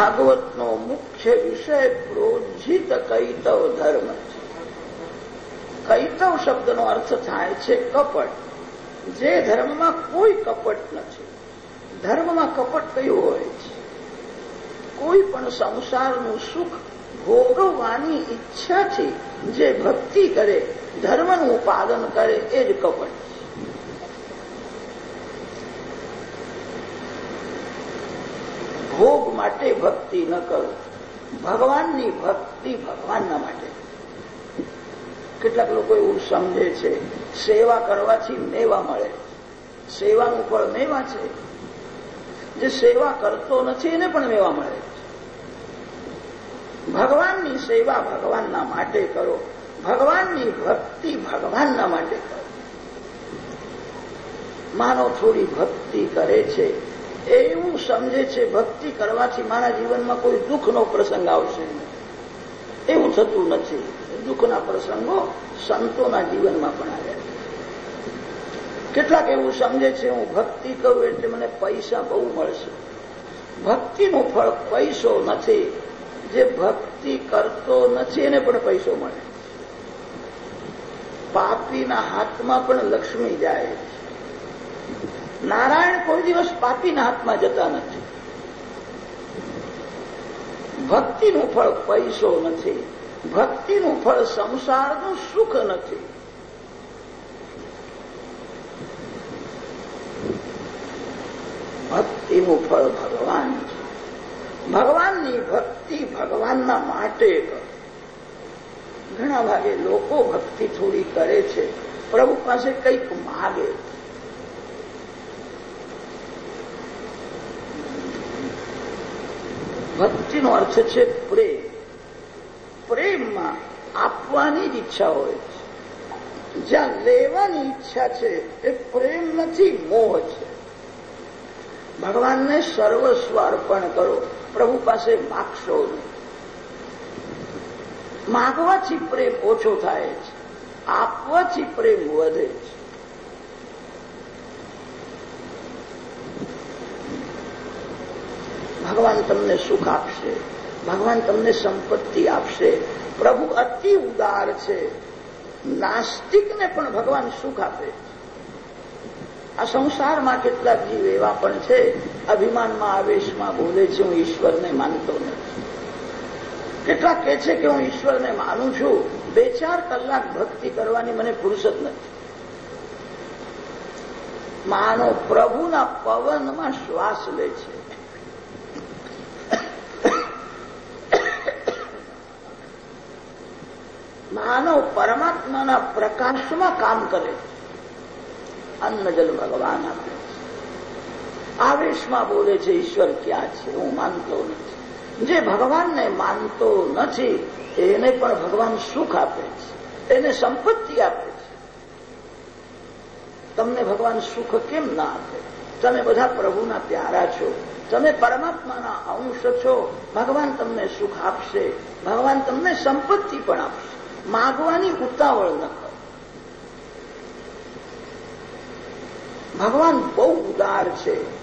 ભાગવતનો મુખ્ય વિષય પ્રોજિત કૈતવ ધર્મ છે. કૈતવ શબ્દનો અર્થ થાય છે કપટ. જે ધર્મમાં કોઈ કપટ નથી. ધર્મમાં કપટ કયું હોય છે? કોઈ પણ સંસારનું સુખ ભોગવવાની ઈચ્છાથી જે ભક્તિ કરે, ધર્મનું પાલન કરે, એ જ કપટ ભોગ માટે ભક્તિ ન કરો. ભગવાનની ભક્તિ ભગવાનના માટે. કેટલાક લોકો એવું સમજે છે, સેવા કરવાથી મેવા મળે. સેવાનું ફળ મેવા છે. જે સેવા કરતો નથી એને પણ મેવા મળે. ભગવાનની સેવા ભગવાનના માટે કરો. ભગવાનની ભક્તિ ભગવાનના માટે કરો. માનો થોડી ભક્તિ કરે છે. એવું સમજે છે, ભક્તિ કરવાથી મારા જીવનમાં કોઈ દુઃખનો પ્રસંગ આવશે એવું થતું નથી. દુઃખના પ્રસંગો સંતોના જીવનમાં પણ આવ્યા કેટલાક એવું સમજે છે, હું ભક્તિ કરું એટલે મને પૈસા બહુ મળશે. ભક્તિનું ફળ પૈસો નથી. જે ભક્તિ કરતો નથી એને પણ પૈસો મળે. પાપીના હાથમાં પણ લક્ષ્મી જાય છે. નારાયણ કોઈ દિવસ પાપીના હાથમાં જતા નથી. ભક્તિનું ફળ પૈસો નથી. ભક્તિનું ફળ સંસારનું સુખ નથી. ભક્તિનું ફળ ભગવાન છે. ભગવાનની ભક્તિ ભગવાનના માટે ઘણા ભાગે લોકો ભક્તિ થોડી કરે છે. પ્રભુ પાસે કંઈક માગે. ભક્તિનો અર્થ છે પ્રેમ. પ્રેમમાં આપવાની ઈચ્છા હોય છે. જ્યાં લેવાની ઈચ્છા છે એ પ્રેમ નથી, મોહ છે. ભગવાનને સર્વસ્વ અર્પણ કરો. પ્રભુ પાસે માગશો નહીં. માગવાથી પ્રેમ ઓછો થાય છે. આપવાથી પ્રેમ વધે છે. ભગવાન તમને સુખ આપશે, ભગવાન તમને સંપત્તિ આપશે, પ્રભુ અતિ ઉદાર છે. નાસ્તિકને પણ ભગવાન સુખ આપે. આ સંસારમાં કેટલાક જીવ એવા પણ છે, અભિમાનમાં, આવેશમાં બોલે છે, હું ઈશ્વરને માનતો નથી. કેટલાક કહે છે કે હું ઈશ્વરને માનું છું. બે ચાર કલાક ભક્તિ કરવાની મને ફુરસત નથી. માનો પ્રભુના પવનમાં શ્વાસ લે છે માનવ પરમાત્માના પ્રકાશમાં કામ કરે. અન્ન જલ ભગવાન આપે આવેશમાં બોલે છે, ઈશ્વર ક્યાં છે? હું માનતો નથી. જે ભગવાનને માનતો નથી, એને પણ ભગવાન સુખ આપે છે. એને સંપત્તિ આપે છે. તમને ભગવાન સુખ કેમ ના આપે? તમે બધા પ્રભુના પ્યારા છો. તમે પરમાત્માના અંશ છો. ભગવાન તમને સુખ આપશે. ભગવાન તમને સંપત્તિ પણ આપશે. માગવાની ઉતાવળ ન કરો. ભગવાન બહુ ઉદાર છે.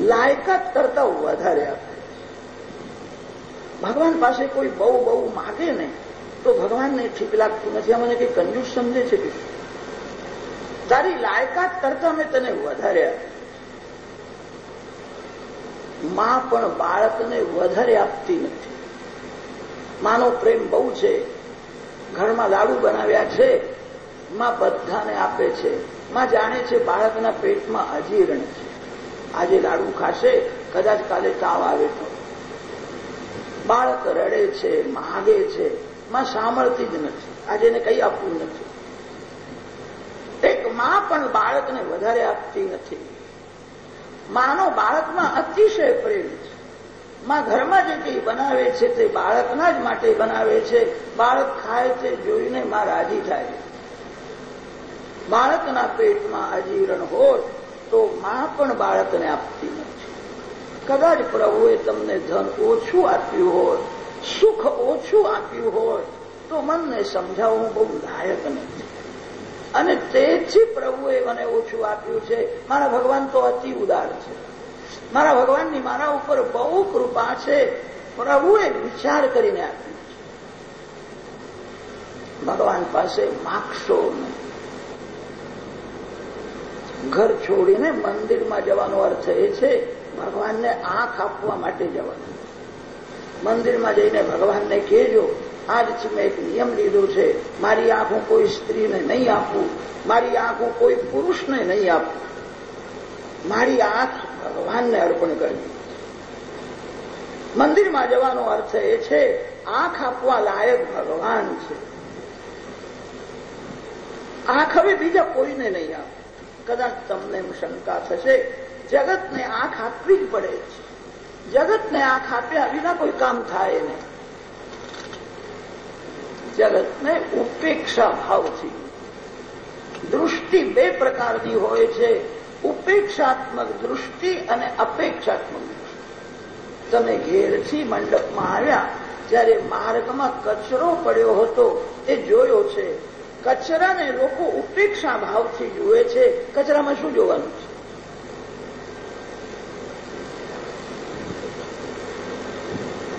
લાયકાત કરતા વધારે આપે ભગવાન પાસે કોઈ બહુ બહુ માગે ને તો ભગવાનને ઠીક લાગતું નથી. મને કંઈ કંજૂસ સમજે છે કે તારી લાયકાત કરતા મેં તને વધારે આપ્યું માં પણ બાળકને વધારે આપતી નથી. માનો પ્રેમ બહુ છે. ઘરમાં લાડુ બનાવ્યા છે, માં બધાને આપે છે. માં જાણે છે બાળકના પેટમાં અજીર્ણ છે. આજે લાડુ ખાશે, કદાચ કાલે તાવ આવે તો. બાળક રડે છે, માગે છે, માં સાંભળતી જ નથી. આજે એને કંઈ આપવું નથી. એક માં પણ બાળકને વધારે આપતી નથી. માનો બાળકમાં અતિશય પ્રેમ છે. માં ઘરમાં જે કંઈ બનાવે છે તે બાળકના જ માટે બનાવે છે. બાળક ખાય તે જોઈને માં રાજી થાય બાળકના પેટમાં અજીવરણ હોત તો માં પણ બાળકને આપતી નથી. કદાચ પ્રભુએ તમને ધન ઓછું આપ્યું હોત, સુખ ઓછું આપ્યું હોત, તો મનને સમજાવવું બહુ લાયક નથી. અને તેથી પ્રભુએ મને ઓછું આપ્યું છે. મારા ભગવાન તો અતિ ઉદાર છે. મારા ભગવાનની મારા ઉપર બહુ કૃપા છે. પ્રભુએ વિચાર કરીને આપ્યું. છે ભગવાન પાસે માગશો નહીં. ઘર છોડીને મંદિરમાં જવાનો અર્થ એ છે, ભગવાનને આંખ આપવા માટે જવાનું. મંદિરમાં જઈને ભગવાનને કહેજો આજથી મેં એક નિયમ લીધો છે, મારી આંખ હું કોઈ સ્ત્રીને નહીં આપું, મારી આંખ હું કોઈ પુરુષને નહીં આપું. મારી આંખ ભગવાનને અર્પણ કરવી મંદિરમાં જવાનો અર્થ એ છે, આંખ આપવા લાયક ભગવાન છે. આંખ હવે બીજા કોઈને નહીં આપે કદાચ તમને શંકા થશે, જગતને આંખ આપવી જ પડે છે. જગતને આંખ આપ્યા વિના કોઈ કામ થાય નહીં. જગતને ઉપેક્ષા ભાવથી. દૃષ્ટિ બે પ્રકારની હોય છે, ઉપેક્ષાત્મક દૃષ્ટિ અને અપેક્ષાત્મક દૃષ્ટિ. તમે ઘેરથી મંડપમાં આવ્યા ત્યારે માર્ગમાં કચરો પડ્યો હતો એ જોયો છે કચરાને લોકો ઉપેક્ષા ભાવથી જુએ છે. કચરામાં શું જોવાનું છે?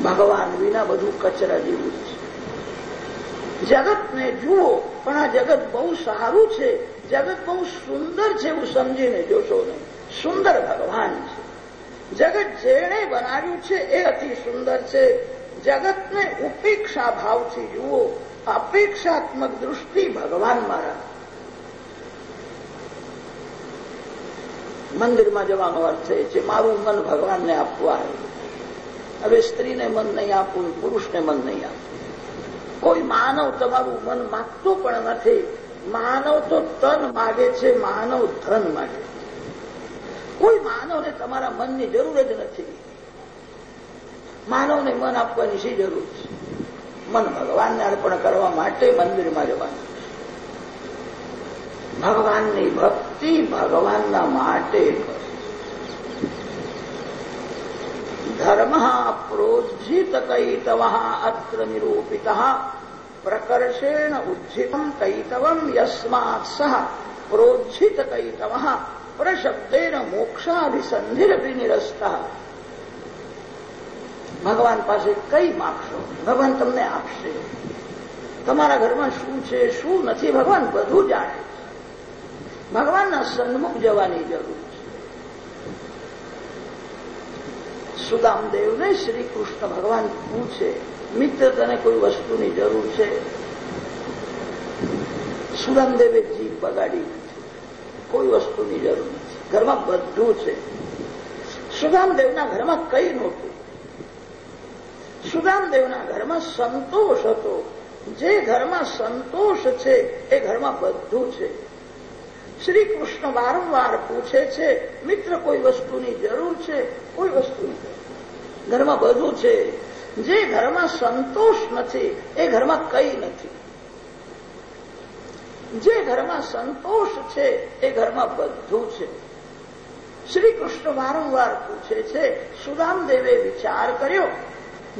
ભગવાન વિના બધું કચરા જેવું છે. જગતને જુઓ, પણ આ જગત બહુ સારું છે. જગત બહુ સુંદર છે એવું સમજીને જોશો નહીં સુંદર ભગવાન છે. જગત જેણે બનાવ્યું છે એ અતિ સુંદર છે. જગતને ઉપેક્ષા ભાવથી જુઓ અપેક્ષાત્મક દૃષ્ટિ ભગવાન મારા. મંદિરમાં જવાનો અર્થ એ છે, મારું મન ભગવાનને આપવા હવે સ્ત્રીને મન નહીં આપવું, પુરુષને મન નહીં આપવું. કોઈ માનવ તમારું મન માગતો પણ નથી. માનવ તો તન માગે છે, માનવ ધન માગે કોઈ માનવને તમારા મનની જરૂર જ નથી. માનવને મન આપવાની શી જરૂર છે? મન ભગવાનને અર્પણ કરવા માટે મંદિરમાં જવાનું ભગવાનની ભક્તિ ભગવાનના માટે ધર્મ પ્રોજ્જિત કૈતવ અત્ર નિરૂપિત પ્રકર્ષેણ ઉજ્જિતમ કૈતવમ યસ્માત સહ પ્રોજ્જિત કૈતવ પ્રશબ્દેન મોક્ષાભિસંધિરપી નિરસ્ત ભગવાન પાસે કઈ માગશો? ભગવાન તમને આપશે. તમારા ઘરમાં શું છે, શું નથી, ભગવાન બધું જાણે ભગવાનના સન્મુખ જવાની જરૂર છે. સુદામદેવને શ્રી કૃષ્ણ ભગવાન પૂછે, મિત્ર, તને કોઈ વસ્તુની જરૂર છે? સુદામદેવે જીભ બગાડી કોઈ વસ્તુની જરૂર નથી. ઘરમાં બધું છે. સુદામદેવના ઘરમાં કઈ નહોતું. સુદામદેવના ઘરમાં સંતોષ હતો. જે ઘરમાં સંતોષ છે, એ ઘરમાં બધું છે. શ્રી કૃષ્ણ વારંવાર પૂછે છે, મિત્ર, કોઈ વસ્તુની જરૂર છે? કોઈ વસ્તુની ઘરમાં બધું છે. જે ઘરમાં સંતોષ નથી, એ ઘરમાં કઈ નથી. જે ઘરમાં સંતોષ છે, એ ઘરમાં બધું છે. શ્રી કૃષ્ણ વારંવાર પૂછે છે, સુદામદેવે વિચાર કર્યો?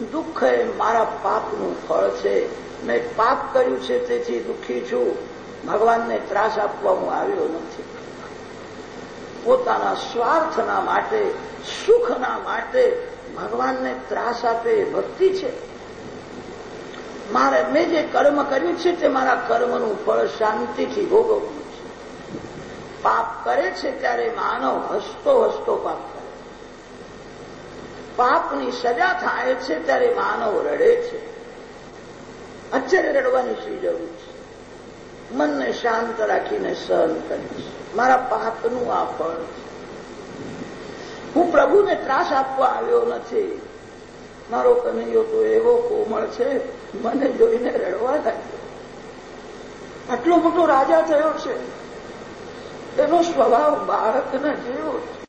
દુઃખ એ મારા પાપનું ફળ છે. મેં પાપ કર્યું છે, તેથી દુઃખી છું. ભગવાનને ત્રાસ આપવા હું આવ્યો નથી. પોતાના સ્વાર્થના માટે, સુખના માટે ભગવાનને ત્રાસ આપે એ ભક્તિ છે. મારે, મેં જે કર્મ કર્યું છે, તે મારા કર્મનું ફળ શાંતિથી ભોગવવું છે. પાપ કરે છે, ત્યારે માનવ હસતો હસતો પાપ પાપની સજા થાય છે, ત્યારે માનવ રડે છે. અત્યારે રડવાની શી જરૂર છે? મનને શાંત રાખીને સહન કરીશ મારા પાપનું આ ફળ હું પ્રભુને ત્રાસ આપવા આવ્યો નથી. મારો કનૈયો તો એવો કોમળ છે, મને જોઈને રડવા લાગ્યો. આટલો મોટો રાજા થયો છે. એનો સ્વભાવ બાળકના જેવો છે.